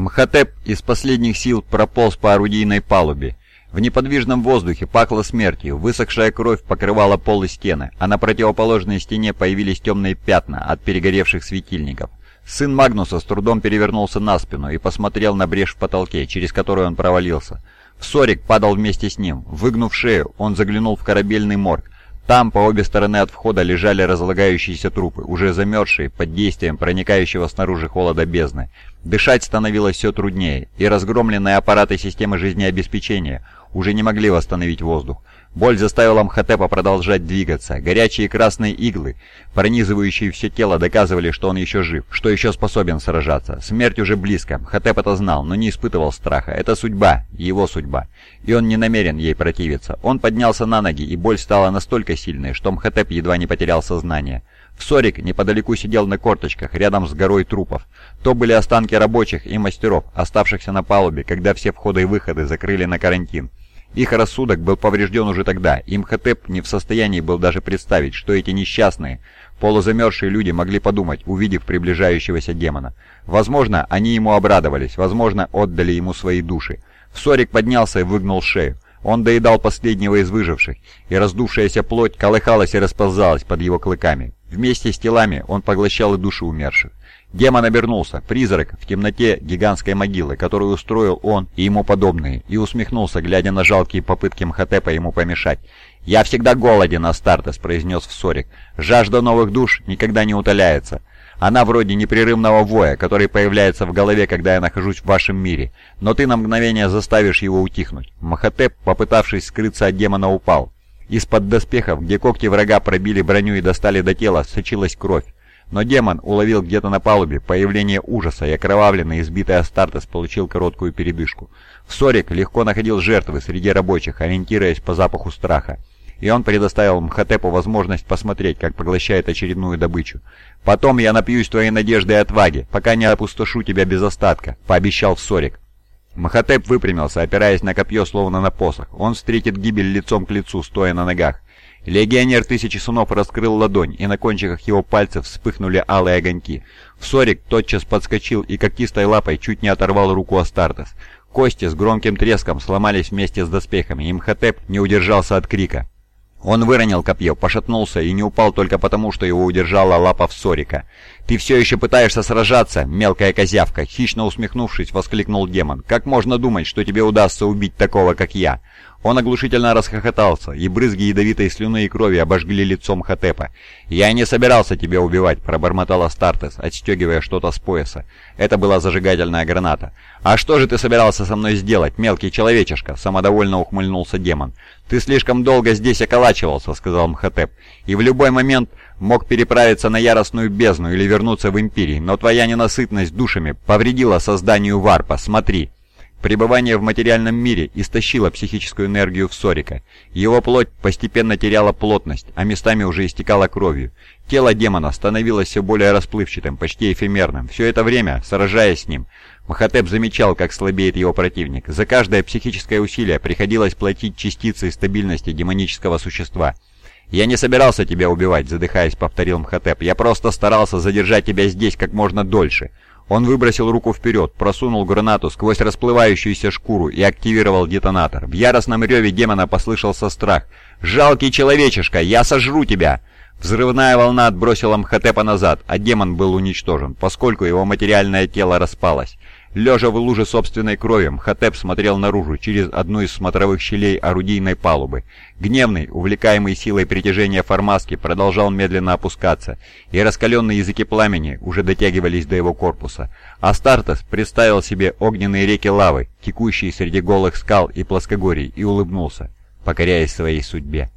Мхотеп из последних сил прополз по орудийной палубе. В неподвижном воздухе пахло смертью, высохшая кровь покрывала пол и стены, а на противоположной стене появились темные пятна от перегоревших светильников. Сын Магнуса с трудом перевернулся на спину и посмотрел на брешь в потолке, через которую он провалился. Сорик падал вместе с ним. Выгнув шею, он заглянул в корабельный морг. Там, по обе стороны от входа, лежали разлагающиеся трупы, уже замерзшие под действием проникающего снаружи холода бездны. Дышать становилось все труднее, и разгромленные аппараты системы жизнеобеспечения уже не могли восстановить воздух. Боль заставила Мхотепа продолжать двигаться. Горячие красные иглы, пронизывающие все тело, доказывали, что он еще жив, что еще способен сражаться. Смерть уже близко. Мхотеп это знал, но не испытывал страха. Это судьба, его судьба. И он не намерен ей противиться. Он поднялся на ноги, и боль стала настолько сильной, что Мхотеп едва не потерял сознание. Сорик неподалеку сидел на корточках, рядом с горой трупов. То были останки рабочих и мастеров, оставшихся на палубе, когда все входы и выходы закрыли на карантин. Их рассудок был поврежден уже тогда, и Мхотеп не в состоянии был даже представить, что эти несчастные, полузамерзшие люди могли подумать, увидев приближающегося демона. Возможно, они ему обрадовались, возможно, отдали ему свои души. Сорик поднялся и выгнул шею. Он доедал последнего из выживших, и раздувшаяся плоть колыхалась и расползалась под его клыками. Вместе с телами он поглощал и души умерших. Демон обернулся, призрак в темноте гигантской могилы, которую устроил он и ему подобные, и усмехнулся, глядя на жалкие попытки Мхотепа ему помешать. «Я всегда голоден, Астартес», — произнес Всорик. «Жажда новых душ никогда не утоляется. Она вроде непрерывного воя, который появляется в голове, когда я нахожусь в вашем мире. Но ты на мгновение заставишь его утихнуть». Махотеп, попытавшись скрыться от демона, упал. Из-под доспехов, где когти врага пробили броню и достали до тела, сочилась кровь. Но демон уловил где-то на палубе появление ужаса, и окровавленный, избитый Астартес получил короткую передышку. Всорик легко находил жертвы среди рабочих, ориентируясь по запаху страха. И он предоставил Мхотепу возможность посмотреть, как поглощает очередную добычу. «Потом я напьюсь твоей надежды и отваги, пока не опустошу тебя без остатка», — пообещал Всорик. Махотеп выпрямился, опираясь на копье, словно на посох. Он встретит гибель лицом к лицу, стоя на ногах. Легионер Тысячи Сунов раскрыл ладонь, и на кончиках его пальцев вспыхнули алые огоньки. Всорик тотчас подскочил и когтистой лапой чуть не оторвал руку Астартес. Кости с громким треском сломались вместе с доспехами, и Мхотеп не удержался от крика. Он выронил копье, пошатнулся и не упал только потому, что его удержала лапа Всорика. «Ты все еще пытаешься сражаться, мелкая козявка!» Хищно усмехнувшись, воскликнул демон. «Как можно думать, что тебе удастся убить такого, как я?» Он оглушительно расхохотался, и брызги ядовитой слюны и крови обожгли лицом Хатепа. «Я не собирался тебя убивать», — пробормотал Астартес, отстегивая что-то с пояса. Это была зажигательная граната. «А что же ты собирался со мной сделать, мелкий человечишка?» — самодовольно ухмыльнулся демон. «Ты слишком долго здесь околачивался», — сказал Мхотеп, «и в любой момент мог переправиться на яростную бездну или вернуться в Империи, но твоя ненасытность душами повредила созданию варпа. Смотри». Пребывание в материальном мире истощило психическую энергию в Сорика. Его плоть постепенно теряла плотность, а местами уже истекала кровью. Тело демона становилось все более расплывчатым, почти эфемерным. Все это время, сражаясь с ним, Махатеп замечал, как слабеет его противник. За каждое психическое усилие приходилось платить частицы стабильности демонического существа. «Я не собирался тебя убивать», — задыхаясь, повторил Мхотеп. «Я просто старался задержать тебя здесь как можно дольше». Он выбросил руку вперед, просунул гранату сквозь расплывающуюся шкуру и активировал детонатор. В яростном реве демона послышался страх. «Жалкий человечишка, я сожру тебя!» Взрывная волна отбросила Мхотепа назад, а демон был уничтожен, поскольку его материальное тело распалось. Лежа в луже собственной крови, Мхотеп смотрел наружу через одну из смотровых щелей орудийной палубы. Гневный, увлекаемый силой притяжения Формаски, продолжал медленно опускаться, и раскаленные языки пламени уже дотягивались до его корпуса. Астартес представил себе огненные реки лавы, текущие среди голых скал и плоскогорий, и улыбнулся, покоряясь своей судьбе.